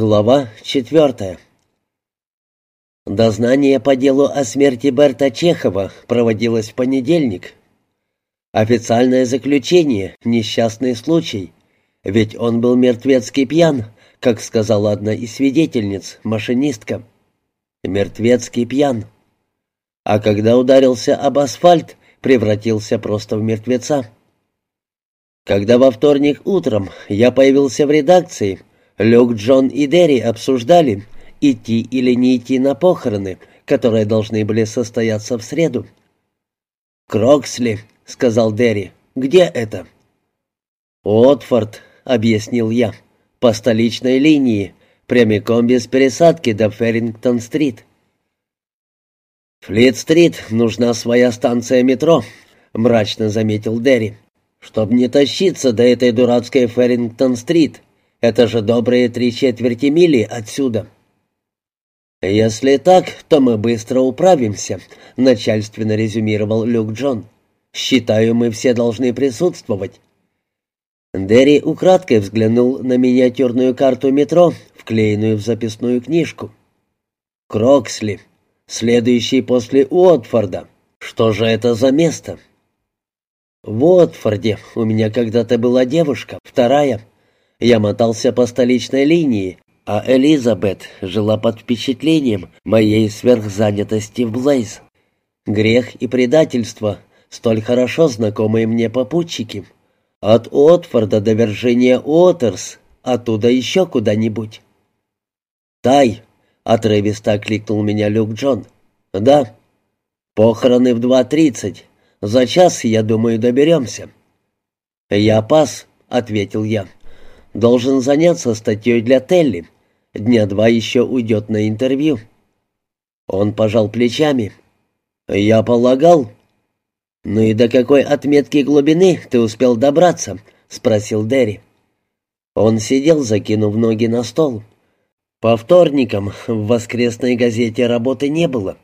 Глава четвертая. Дознание по делу о смерти Берта Чехова проводилось в понедельник. Официальное заключение — несчастный случай, ведь он был мертвецкий пьян, как сказала одна из свидетельниц, машинистка. Мертвецкий пьян. А когда ударился об асфальт, превратился просто в мертвеца. Когда во вторник утром я появился в редакции — Люк, Джон и Дерри обсуждали, идти или не идти на похороны, которые должны были состояться в среду. «Кроксли», — сказал Дерри, — «где это?» «Уотфорд», — объяснил я, — «по столичной линии, прямиком без пересадки до Феррингтон-стрит». «Флит-стрит нужна своя станция метро», — мрачно заметил Дерри. «Чтоб не тащиться до этой дурацкой Феррингтон-стрит, это же добрые три четверти мили отсюда». «Если так, то мы быстро управимся», — начальственно резюмировал Люк Джон. «Считаю, мы все должны присутствовать». Дерри украдкой взглянул на миниатюрную карту метро, вклеенную в записную книжку. «Кроксли. Следующий после Уотфорда. Что же это за место?» «В Уотфорде у меня когда-то была девушка, вторая», я мотался по столичной линии, а Элизабет жила под впечатлением моей сверхзанятости в Блейз. Грех и предательство, столь хорошо знакомые мне попутчики. От Уотфорда до Вирджиния Уотерс, оттуда еще куда-нибудь. «Тай!» — отрывисто окликнул меня Люк Джон. «Да». «Похороны в два тридцать. За час, я думаю, доберемся». «Я пас», — ответил я должен заняться статьей для Телли. Дня два еще уйдет на интервью». Он пожал плечами. «Я полагал». «Ну и до какой отметки глубины ты успел добраться?» — спросил Дерри. Он сидел, закинув ноги на стол. По вторникам в воскресной газете работы не было.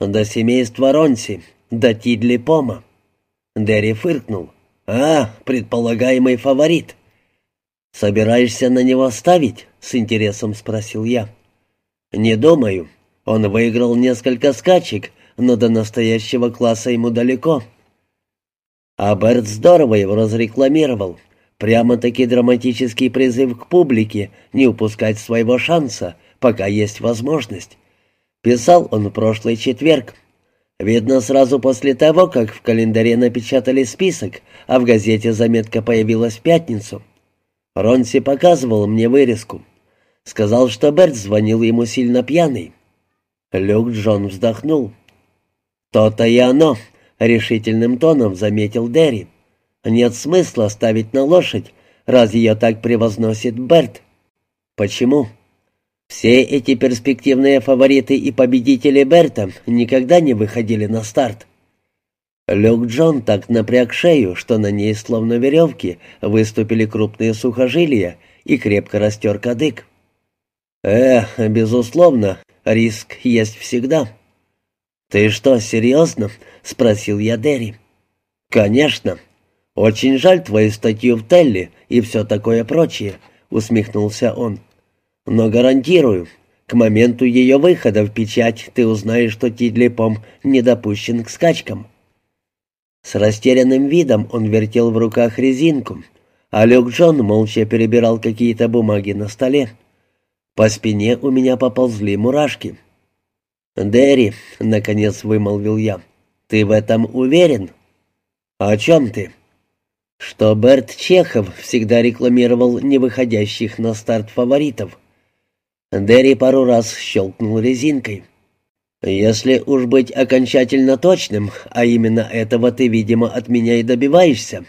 До семейства Ронси, до Тидли Пома. Дерри фыркнул. «А, предполагаемый фаворит». «Собираешься на него ставить?» — с интересом спросил я. «Не думаю. Он выиграл несколько скачек, но до настоящего класса ему далеко». А Берт здорово его разрекламировал. Прямо-таки драматический призыв к публике не упускать своего шанса, пока есть возможность. Писал он в прошлый четверг. Видно, сразу после того, как в календаре напечатали список, а в газете заметка появилась в пятницу. Ронси показывал мне вырезку. Сказал, что Берт звонил ему сильно пьяный. Люк Джон вздохнул. «То-то и оно», — решительным тоном заметил Дерри. «Нет смысла ставить на лошадь, раз ее так превозносит Берт». «Почему?» «Все эти перспективные фавориты и победители Берта никогда не выходили на старт. Люк Джон так напряг шею, что на ней, словно веревки, выступили крупные сухожилия и крепко растер кадык. «Э, безусловно, риск есть всегда». «Ты что, серьезно?» — спросил я Дерри. «Конечно. Очень жаль твою статью в Телли и все такое прочее», — усмехнулся он. «Но гарантирую, к моменту ее выхода в печать ты узнаешь, что Тидлипом не допущен к скачкам». С растерянным видом он вертел в руках резинку, а Люк Джон молча перебирал какие-то бумаги на столе. По спине у меня поползли мурашки. «Дерри», — наконец вымолвил я, — «ты в этом уверен?» «О чем ты?» «Что Берт Чехов всегда рекламировал невыходящих на старт фаворитов». Дерри пару раз щелкнул резинкой. «Если уж быть окончательно точным, а именно этого ты, видимо, от меня и добиваешься,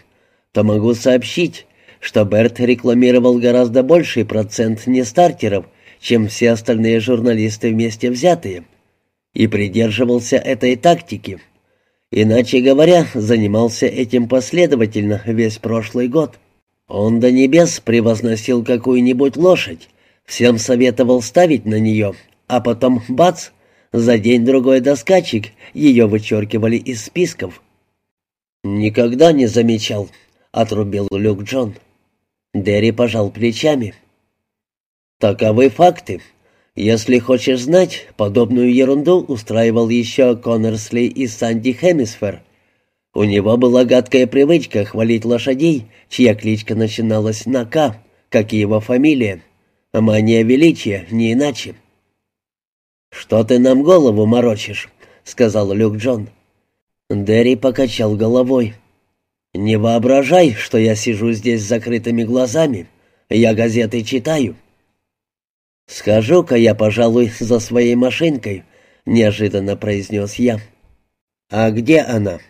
то могу сообщить, что Берт рекламировал гораздо больший процент нестартеров, чем все остальные журналисты вместе взятые, и придерживался этой тактики. Иначе говоря, занимался этим последовательно весь прошлый год. Он до небес превозносил какую-нибудь лошадь, всем советовал ставить на нее, а потом — бац — за день-другой до скачек ее вычеркивали из списков. «Никогда не замечал», — отрубил Люк Джон. Дерри пожал плечами. Таковы факты. Если хочешь знать, подобную ерунду устраивал еще Коннорсли и Санди Хемисфер. У него была гадкая привычка хвалить лошадей, чья кличка начиналась на «К», как и его фамилия. Мания величия, не иначе. «Что ты нам голову морочишь?» — сказал Люк Джон. Дерри покачал головой. «Не воображай, что я сижу здесь с закрытыми глазами. Я газеты читаю». «Схожу-ка я, пожалуй, за своей машинкой», — неожиданно произнес я. «А где она?»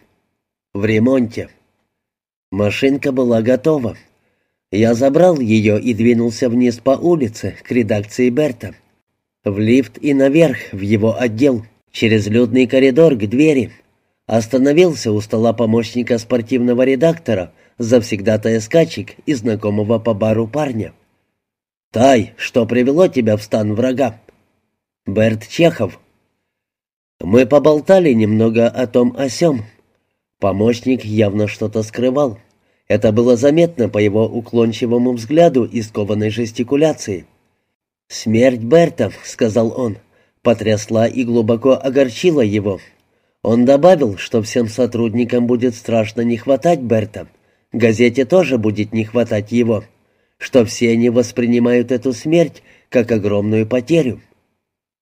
«В ремонте». Машинка была готова. Я забрал ее и двинулся вниз по улице, к редакции Берта. В лифт и наверх, в его отдел, через людный коридор к двери. Остановился у стола помощника спортивного редактора, завсегдатая скачек и знакомого по бару парня. «Тай, что привело тебя в стан врага?» «Берт Чехов». Мы поболтали немного о том о сём. Помощник явно что-то скрывал. Это было заметно по его уклончивому взгляду и скованной жестикуляции. «Смерть Берта», — сказал он, — потрясла и глубоко огорчила его. Он добавил, что всем сотрудникам будет страшно не хватать Берта. Газете тоже будет не хватать его что все они воспринимают эту смерть как огромную потерю.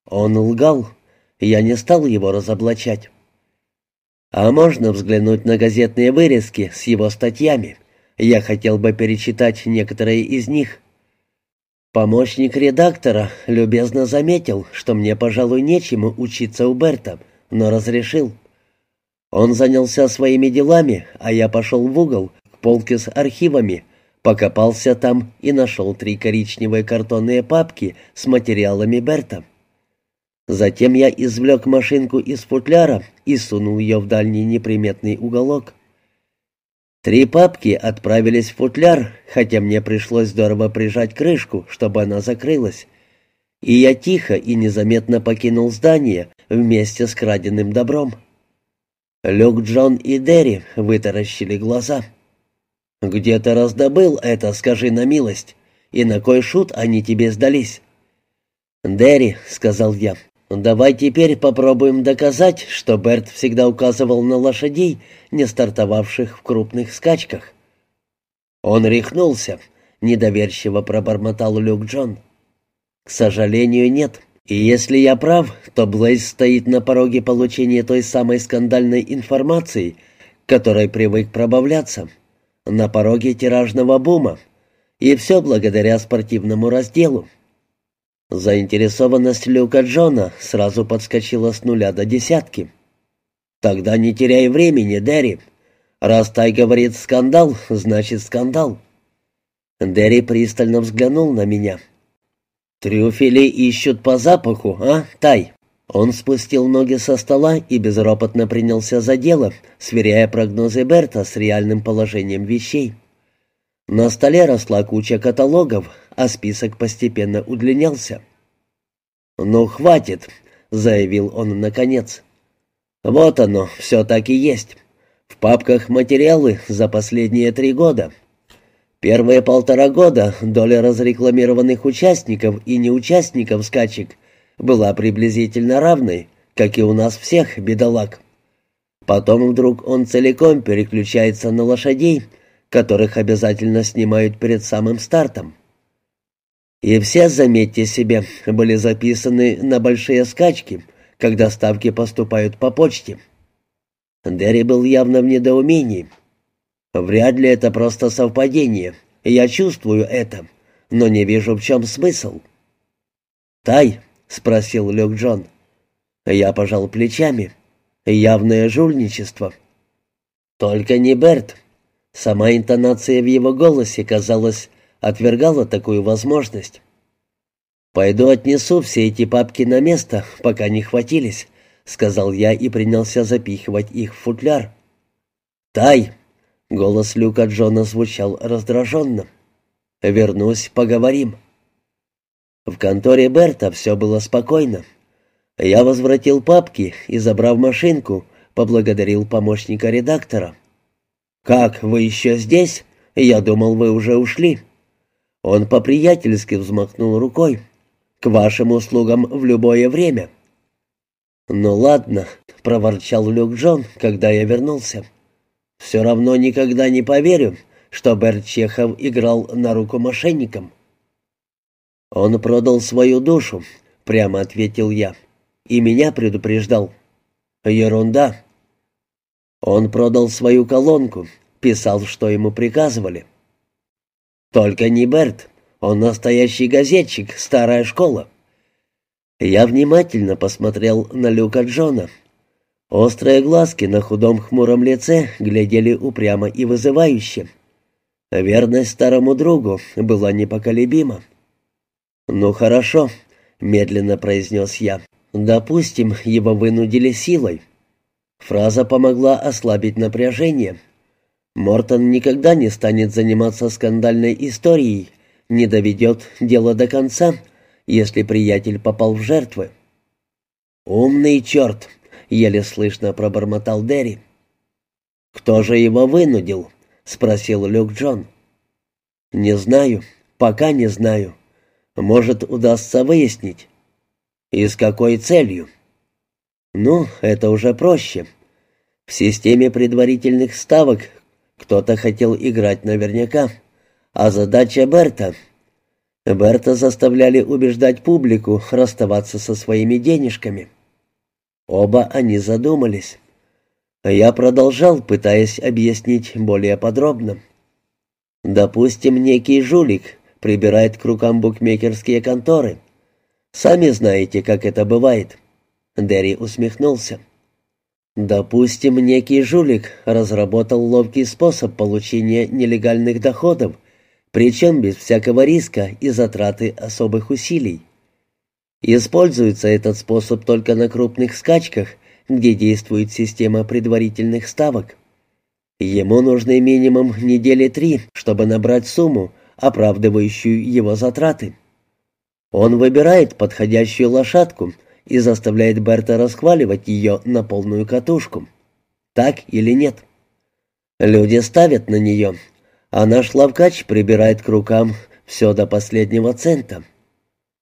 Он лгал, я не стал его разоблачать. А можно взглянуть на газетные вырезки с его статьями. Я хотел бы перечитать некоторые из них. Помощник редактора любезно заметил, что мне, пожалуй, нечему учиться у Берта, но разрешил. Он занялся своими делами, а я пошел в угол к полке с архивами, Покопался там и нашел три коричневые картонные папки с материалами Берта. Затем я извлек машинку из футляра и сунул ее в дальний неприметный уголок. Три папки отправились в футляр, хотя мне пришлось здорово прижать крышку, чтобы она закрылась. И я тихо и незаметно покинул здание вместе с краденным добром. Люк, Джон и Дерри вытаращили глаза. «Где ты раздобыл это, скажи на милость? И на кой шут они тебе сдались?» «Дерри», — сказал я, — «давай теперь попробуем доказать, что Берт всегда указывал на лошадей, не стартовавших в крупных скачках». Он рехнулся, недоверчиво пробормотал Люк Джон. «К сожалению, нет. И если я прав, то Блейз стоит на пороге получения той самой скандальной информации, которой привык пробавляться» на пороге тиражного бума, и все благодаря спортивному разделу. Заинтересованность Люка Джона сразу подскочила с нуля до десятки. «Тогда не теряй времени, Дерри. Раз Тай говорит «скандал», значит «скандал». Дерри пристально взглянул на меня. «Трюфели ищут по запаху, а, Тай?» Он спустил ноги со стола и безропотно принялся за дело, сверяя прогнозы Берта с реальным положением вещей. На столе росла куча каталогов, а список постепенно удлинялся. «Ну, хватит», — заявил он наконец. «Вот оно, все так и есть. В папках материалы за последние три года. Первые полтора года доля разрекламированных участников и неучастников скачек была приблизительно равной, как и у нас всех, бедолаг. Потом вдруг он целиком переключается на лошадей, которых обязательно снимают перед самым стартом. И все, заметьте себе, были записаны на большие скачки, когда ставки поступают по почте. Дерри был явно в недоумении. Вряд ли это просто совпадение. Я чувствую это, но не вижу, в чем смысл. «Тай», — спросил Люк Джон. Я пожал плечами. Явное жульничество. Только не Берт. Сама интонация в его голосе, казалось, отвергала такую возможность. «Пойду отнесу все эти папки на место, пока не хватились», — сказал я и принялся запихивать их в футляр. «Тай!» — голос Люка Джона звучал раздраженно. «Вернусь, поговорим». В конторе Берта все было спокойно. Я возвратил папки и, забрав машинку, поблагодарил помощника редактора. «Как, вы еще здесь? Я думал, вы уже ушли». Он по-приятельски взмахнул рукой. «К вашим услугам в любое время». «Ну ладно», — проворчал Люк Джон, когда я вернулся. «Все равно никогда не поверю, что Берт Чехов играл на руку мошенникам». «Он продал свою душу», — прямо ответил я, — «и меня предупреждал». «Ерунда». Он продал свою колонку, писал, что ему приказывали. «Только не Берт, он настоящий газетчик, старая школа». Я внимательно посмотрел на Люка Джона. Острые глазки на худом хмуром лице глядели упрямо и вызывающе. Верность старому другу была непоколебима. «Ну хорошо», — медленно произнес я. «Допустим, его вынудили силой». Фраза помогла ослабить напряжение. Мортон никогда не станет заниматься скандальной историей, не доведет дело до конца, если приятель попал в жертвы. «Умный черт!» — еле слышно пробормотал Дерри. «Кто же его вынудил?» — спросил Люк Джон. «Не знаю, пока не знаю. Может, удастся выяснить». «И с какой целью?» «Ну, это уже проще. В системе предварительных ставок кто-то хотел играть наверняка, а задача Берта Берта заставляли убеждать публику расставаться со своими денежками. Оба они задумались. Я продолжал, пытаясь объяснить более подробно. Допустим, некий жулик прибирает к рукам букмекерские конторы. Сами знаете, как это бывает. Дерри усмехнулся. Допустим, некий жулик разработал ловкий способ получения нелегальных доходов причем без всякого риска и затраты особых усилий. Используется этот способ только на крупных скачках, где действует система предварительных ставок. Ему нужны минимум недели три, чтобы набрать сумму, оправдывающую его затраты. Он выбирает подходящую лошадку и заставляет Берта расхваливать ее на полную катушку. Так или нет? Люди ставят на нее, а наш лавкач прибирает к рукам все до последнего цента.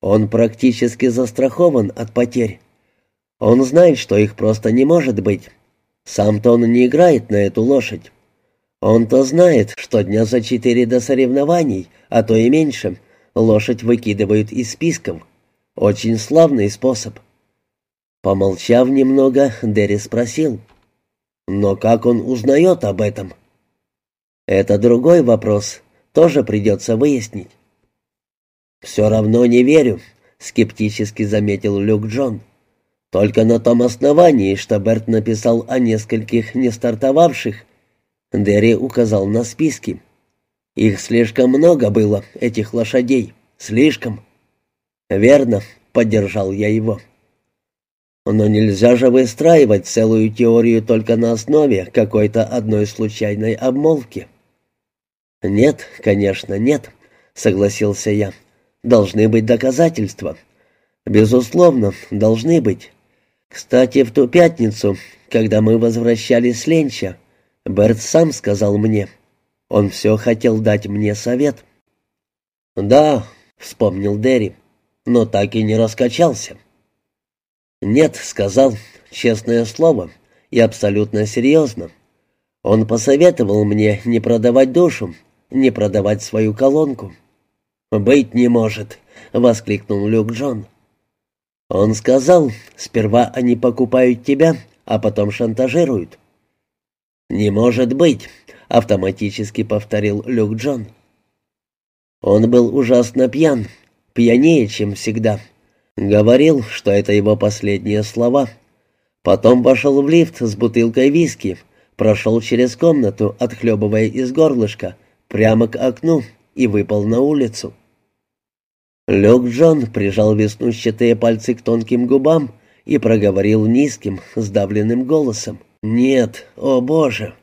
Он практически застрахован от потерь. Он знает, что их просто не может быть. Сам-то он не играет на эту лошадь. Он-то знает, что дня за четыре до соревнований, а то и меньше, лошадь выкидывают из списков. Очень славный способ. Помолчав немного, Дерри спросил. «Но как он узнает об этом?» Это другой вопрос, тоже придется выяснить. «Все равно не верю», — скептически заметил Люк Джон. «Только на том основании, что Берт написал о нескольких не стартовавших». Дерри указал на списки. «Их слишком много было, этих лошадей. Слишком». «Верно», — поддержал я его. «Но нельзя же выстраивать целую теорию только на основе какой-то одной случайной обмолвки». «Нет, конечно, нет», — согласился я. «Должны быть доказательства». «Безусловно, должны быть. Кстати, в ту пятницу, когда мы возвращались с Ленча, Берт сам сказал мне. Он все хотел дать мне совет». «Да», — вспомнил Дерри, — «но так и не раскачался». «Нет», — сказал, честное слово, и абсолютно серьезно. Он посоветовал мне не продавать душу, не продавать свою колонку. «Быть не может!» — воскликнул Люк Джон. «Он сказал, сперва они покупают тебя, а потом шантажируют». «Не может быть!» — автоматически повторил Люк Джон. Он был ужасно пьян, пьянее, чем всегда. Говорил, что это его последние слова. Потом вошел в лифт с бутылкой виски, прошел через комнату, отхлебывая из горлышка — прямо к окну и выпал на улицу. Лег Джон прижал веснущатые пальцы к тонким губам и проговорил низким, сдавленным голосом. «Нет, о боже,